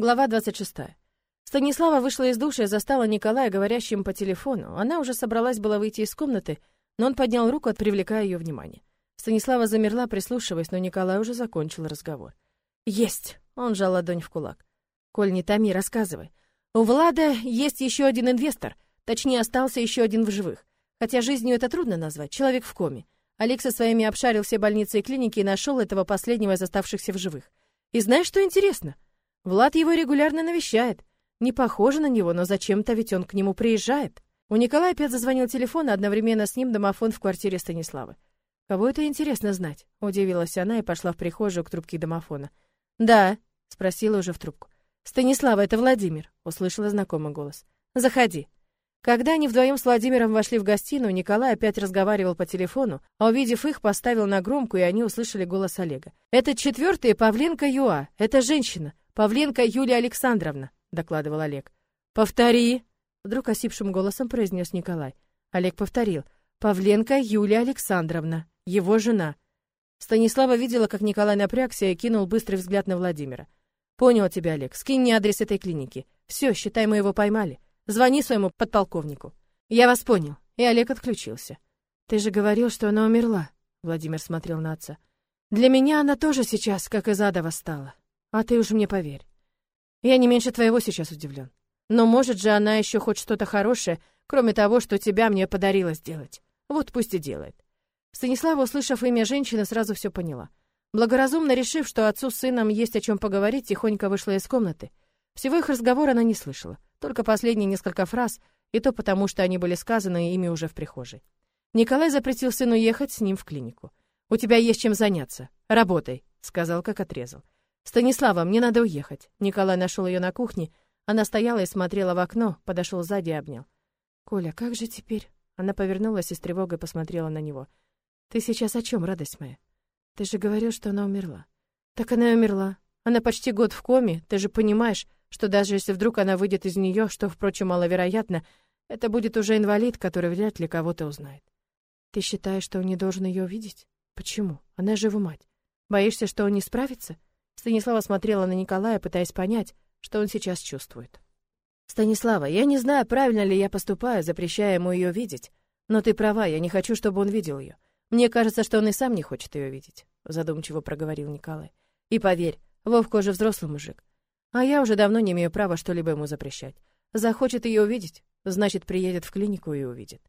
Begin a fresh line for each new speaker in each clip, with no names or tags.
Глава 26. Станислава вышла из душа и застала Николая говорящим по телефону. Она уже собралась была выйти из комнаты, но он поднял руку, привлекая ее внимание. Станислава замерла, прислушиваясь, но Николай уже закончил разговор. «Есть!» — он жал ладонь в кулак. «Коль, не томи, рассказывай. У Влада есть еще один инвестор, точнее, остался еще один в живых. Хотя жизнью это трудно назвать, человек в коме. Олег со своими обшарил все больницы и клиники и нашел этого последнего из оставшихся в живых. И знаешь, что интересно? Влад его регулярно навещает. Не похоже на него, но зачем-то ведь он к нему приезжает. У Николая опять зазвонил телефон, а одновременно с ним домофон в квартире Станиславы. «Кого это интересно знать?» — удивилась она и пошла в прихожую к трубке домофона. «Да», — спросила уже в трубку. «Станислава, это Владимир», — услышала знакомый голос. «Заходи». Когда они вдвоем с Владимиром вошли в гостиную, Николай опять разговаривал по телефону, а увидев их, поставил на громкую, и они услышали голос Олега. «Это четвертая Павленко Юа. Это женщина. Павленко Юлия Александровна», — докладывал Олег. «Повтори», — вдруг осипшим голосом произнес Николай. Олег повторил. «Павленко Юлия Александровна, его жена». Станислава видела, как Николай напрягся и кинул быстрый взгляд на Владимира. «Понял тебя, Олег. Скинь мне адрес этой клиники. Все, считай, мы его поймали». Звони своему подполковнику. Я вас понял. И Олег отключился. Ты же говорил, что она умерла. Владимир смотрел на отца. Для меня она тоже сейчас, как из ада восстала. А ты уж мне поверь. Я не меньше твоего сейчас удивлен. Но может же она еще хоть что-то хорошее, кроме того, что тебя мне подарила сделать. Вот пусть и делает. Станислава, услышав имя женщины, сразу все поняла. Благоразумно решив, что отцу с сыном есть о чем поговорить, тихонько вышла из комнаты. Всего их разговора она не слышала. Только последние несколько фраз, и то потому, что они были сказаны ими уже в прихожей. Николай запретил сыну ехать с ним в клинику. «У тебя есть чем заняться. Работай», — сказал, как отрезал. «Станислава, мне надо уехать». Николай нашел ее на кухне. Она стояла и смотрела в окно, подошел сзади и обнял. «Коля, как же теперь?» Она повернулась и с тревогой посмотрела на него. «Ты сейчас о чем, радость моя? Ты же говорил, что она умерла». «Так она и умерла. Она почти год в коме, ты же понимаешь, что даже если вдруг она выйдет из нее, что, впрочем, маловероятно, это будет уже инвалид, который вряд ли кого-то узнает. Ты считаешь, что он не должен ее увидеть? Почему? Она же его мать. Боишься, что он не справится? Станислава смотрела на Николая, пытаясь понять, что он сейчас чувствует. Станислава, я не знаю, правильно ли я поступаю, запрещая ему ее видеть, но ты права, я не хочу, чтобы он видел ее. Мне кажется, что он и сам не хочет ее видеть, задумчиво проговорил Николай. И поверь, Вовка уже взрослый мужик. А я уже давно не имею права что-либо ему запрещать. Захочет ее увидеть, значит, приедет в клинику и увидит.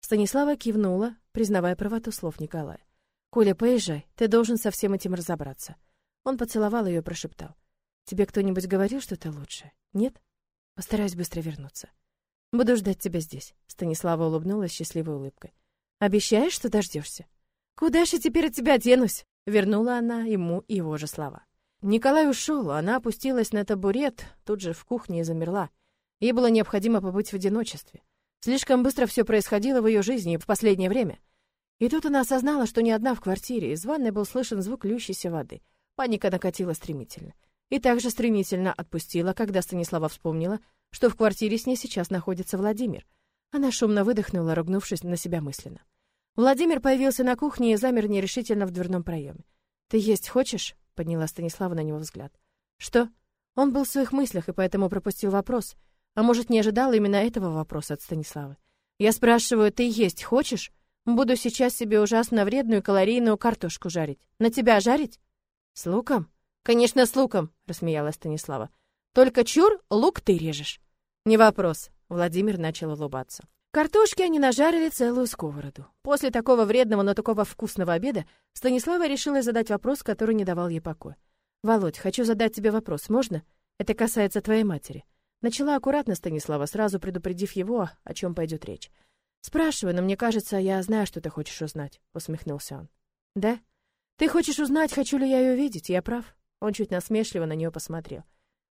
Станислава кивнула, признавая правоту слов Николая. «Коля, поезжай, ты должен со всем этим разобраться». Он поцеловал ее и прошептал. «Тебе кто-нибудь говорил что-то лучшее? Нет? Постараюсь быстро вернуться. Буду ждать тебя здесь». Станислава улыбнулась счастливой улыбкой. «Обещаешь, что дождешься?» «Куда же теперь от тебя денусь?» Вернула она ему его же слова. Николай ушел, она опустилась на табурет, тут же в кухне и замерла. Ей было необходимо побыть в одиночестве. Слишком быстро все происходило в ее жизни в последнее время. И тут она осознала, что не одна в квартире, из ванной был слышен звук льющейся воды. Паника накатила стремительно. И также стремительно отпустила, когда Станислава вспомнила, что в квартире с ней сейчас находится Владимир. Она шумно выдохнула, ругнувшись на себя мысленно. Владимир появился на кухне и замер нерешительно в дверном проеме. «Ты есть хочешь?» подняла Станислава на него взгляд. Что? Он был в своих мыслях и поэтому пропустил вопрос. А может, не ожидал именно этого вопроса от Станиславы. Я спрашиваю, ты есть хочешь? Буду сейчас себе ужасно вредную калорийную картошку жарить. На тебя жарить? С луком? Конечно, с луком, рассмеялась Станислава. Только чур, лук ты режешь. Не вопрос. Владимир начал улыбаться. Картошки они нажарили целую сковороду. После такого вредного, но такого вкусного обеда Станислава решила задать вопрос, который не давал ей покоя. «Володь, хочу задать тебе вопрос, можно? Это касается твоей матери». Начала аккуратно Станислава, сразу предупредив его, о чем пойдет речь. «Спрашивай, но мне кажется, я знаю, что ты хочешь узнать», — усмехнулся он. «Да? Ты хочешь узнать, хочу ли я ее видеть? Я прав?» Он чуть насмешливо на нее посмотрел.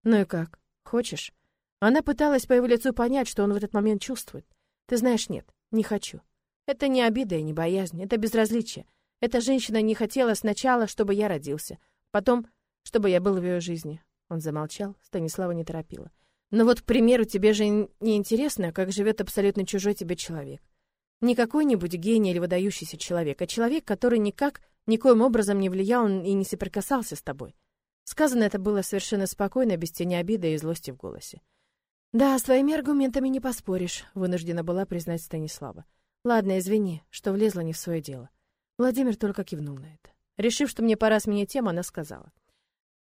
«Ну и как? Хочешь?» Она пыталась по его лицу понять, что он в этот момент чувствует. Ты знаешь, нет, не хочу. Это не обида и не боязнь, это безразличие. Эта женщина не хотела сначала, чтобы я родился, потом, чтобы я был в ее жизни. Он замолчал, Станислава не торопила. Но вот, к примеру, тебе же не интересно, как живет абсолютно чужой тебе человек. Не какой-нибудь гений или выдающийся человек, а человек, который никак, никоим образом не влиял и не соприкасался с тобой. Сказано это было совершенно спокойно, без тени обиды и злости в голосе. «Да, с твоими аргументами не поспоришь», — вынуждена была признать Станислава. «Ладно, извини, что влезла не в свое дело». Владимир только кивнул на это. Решив, что мне пора сменить тему, она сказала.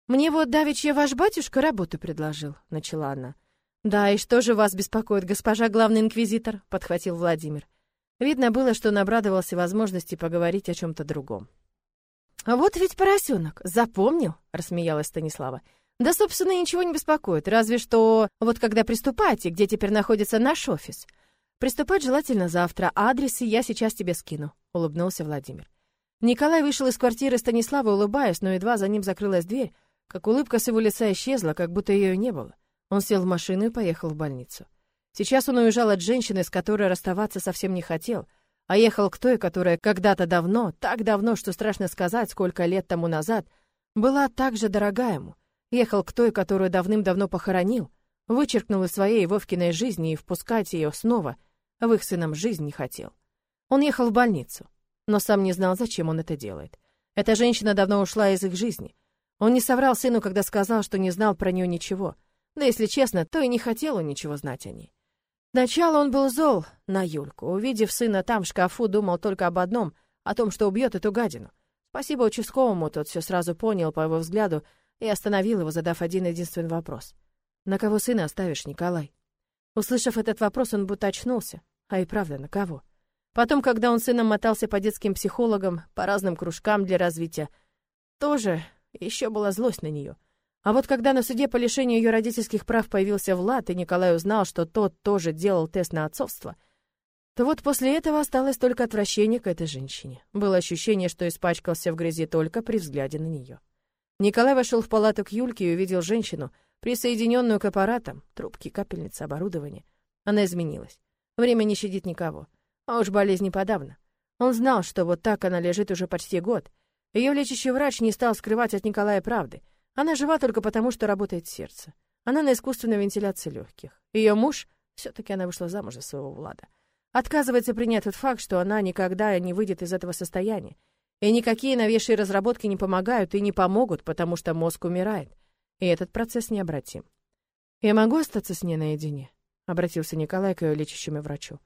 «Мне вот давеча ваш батюшка работу предложил», — начала она. «Да, и что же вас беспокоит, госпожа главный инквизитор?» — подхватил Владимир. Видно было, что он обрадовался возможности поговорить о чем-то другом. «А вот ведь поросенок, запомнил?» — рассмеялась Станислава. «Да, собственно, ничего не беспокоит, разве что вот когда приступаете, где теперь находится наш офис. Приступать желательно завтра, а адресы я сейчас тебе скину», — улыбнулся Владимир. Николай вышел из квартиры Станислава, улыбаясь, но едва за ним закрылась дверь, как улыбка с его лица исчезла, как будто ее и не было. Он сел в машину и поехал в больницу. Сейчас он уезжал от женщины, с которой расставаться совсем не хотел, а ехал к той, которая когда-то давно, так давно, что страшно сказать, сколько лет тому назад, была так же дорога ему. Ехал к той, которую давным-давно похоронил, вычеркнул из своей Вовкиной жизни и впускать ее снова в их сыном жизнь не хотел. Он ехал в больницу, но сам не знал, зачем он это делает. Эта женщина давно ушла из их жизни. Он не соврал сыну, когда сказал, что не знал про нее ничего. Да если честно, то и не хотел он ничего знать о ней. Сначала он был зол на Юльку. Увидев сына там в шкафу, думал только об одном — о том, что убьет эту гадину. Спасибо участковому, тот все сразу понял по его взгляду и остановил его, задав один единственный вопрос. «На кого сына оставишь, Николай?» Услышав этот вопрос, он будто очнулся. А и правда, на кого? Потом, когда он сыном мотался по детским психологам, по разным кружкам для развития, тоже еще была злость на нее. А вот когда на суде по лишению ее родительских прав появился Влад, и Николай узнал, что тот тоже делал тест на отцовство, то вот после этого осталось только отвращение к этой женщине. Было ощущение, что испачкался в грязи только при взгляде на нее. Николай вошел в палату к Юльке и увидел женщину, присоединенную к аппаратам, трубки, капельницы, оборудование. Она изменилась. Время не щадит никого. А уж болезни подавно. Он знал, что вот так она лежит уже почти год. Ее лечащий врач не стал скрывать от Николая правды — она жива только потому, что работает сердце. Она на искусственной вентиляции легких. Ее муж, все-таки она вышла замуж за своего Влада, отказывается принять тот факт, что она никогда не выйдет из этого состояния. И никакие новейшие разработки не помогают и не помогут, потому что мозг умирает. И этот процесс необратим. «Я могу остаться с ней наедине?» — обратился Николай к ее лечащему врачу.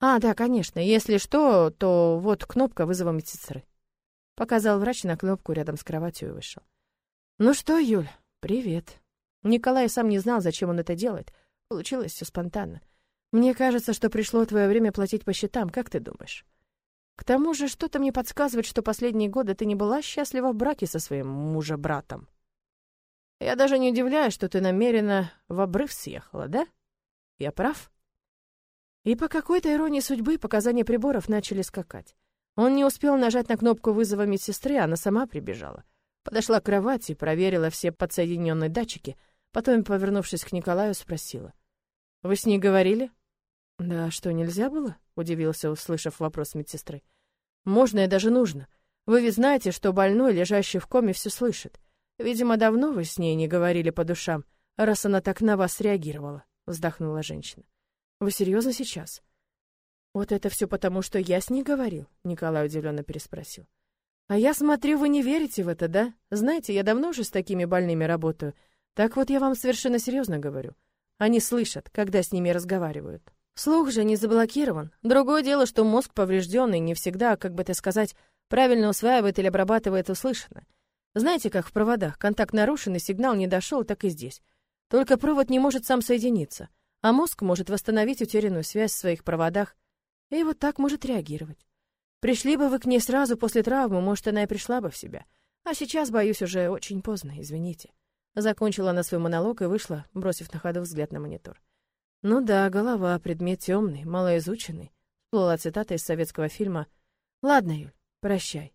«А, да, конечно. Если что, то вот кнопка вызова медсестры». Показал врач на кнопку рядом с кроватью и вышел. «Ну что, Юль, привет». Николай сам не знал, зачем он это делает. Получилось все спонтанно. «Мне кажется, что пришло твое время платить по счетам, как ты думаешь?» «К тому же что-то мне подсказывает, что последние годы ты не была счастлива в браке со своим мужа-братом. Я даже не удивляюсь, что ты намеренно в обрыв съехала, да? Я прав?» И по какой-то иронии судьбы показания приборов начали скакать. Он не успел нажать на кнопку вызова медсестры, она сама прибежала — Подошла к кровати, проверила все подсоединенные датчики, потом, повернувшись к Николаю, спросила. «Вы с ней говорили?» «Да что, нельзя было?» — удивился, услышав вопрос медсестры. «Можно и даже нужно. Вы ведь знаете, что больной, лежащий в коме, все слышит. Видимо, давно вы с ней не говорили по душам, раз она так на вас реагировала», — вздохнула женщина. «Вы серьезно сейчас?» «Вот это все потому, что я с ней говорил?» — Николай удивленно переспросил. А я смотрю, вы не верите в это, да? Знаете, я давно уже с такими больными работаю. Так вот я вам совершенно серьезно говорю. Они слышат, когда с ними разговаривают. Слух же не заблокирован. Другое дело, что мозг поврежденный не всегда, как бы это сказать, правильно усваивает или обрабатывает услышанное. Знаете, как в проводах, контакт нарушен и сигнал не дошел, так и здесь. Только провод не может сам соединиться, а мозг может восстановить утерянную связь в своих проводах и вот так может реагировать. Пришли бы вы к ней сразу после травмы, может, она и пришла бы в себя. А сейчас, боюсь, уже очень поздно, извините. Закончила она свой монолог и вышла, бросив на ходу взгляд на монитор. Ну да, голова, предмет темный, малоизученный. Всплыла цитата из советского фильма «Ладно, Юль, прощай».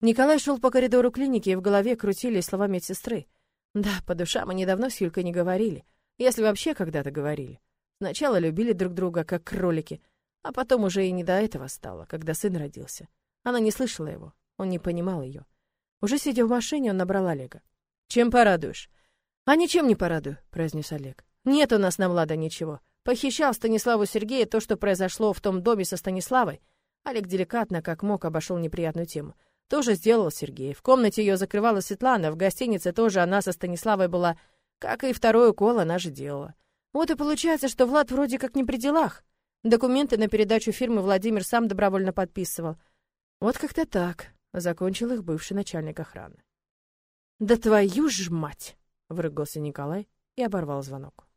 Николай шел по коридору клиники, и в голове крутились слова медсестры. Да, по душам они давно с Юлькой не говорили, если вообще когда-то говорили. Сначала любили друг друга, как кролики, а потом уже и не до этого стало, когда сын родился. Она не слышала его, он не понимал ее. Уже сидя в машине, он набрал Олега. «Чем порадуешь?» «А ничем не порадую», — произнес Олег. «Нет у нас на Влада ничего. Похищал Станиславу Сергея то, что произошло в том доме со Станиславой». Олег деликатно, как мог, обошел неприятную тему. тоже сделал Сергей. В комнате ее закрывала Светлана, в гостинице тоже она со Станиславой была, как и второй укол она же делала. Вот и получается, что Влад вроде как не при делах. Документы на передачу фирмы Владимир сам добровольно подписывал. Вот как-то так, закончил их бывший начальник охраны. Да твою ж мать, выругался Николай и оборвал звонок.